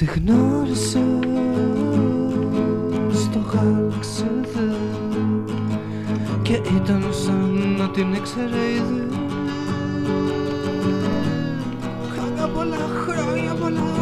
Τη γνώρισα στο χάλαξε και ήταν σαν να την ήξερε ήδη Κάνα πολλά χρόνια πολλά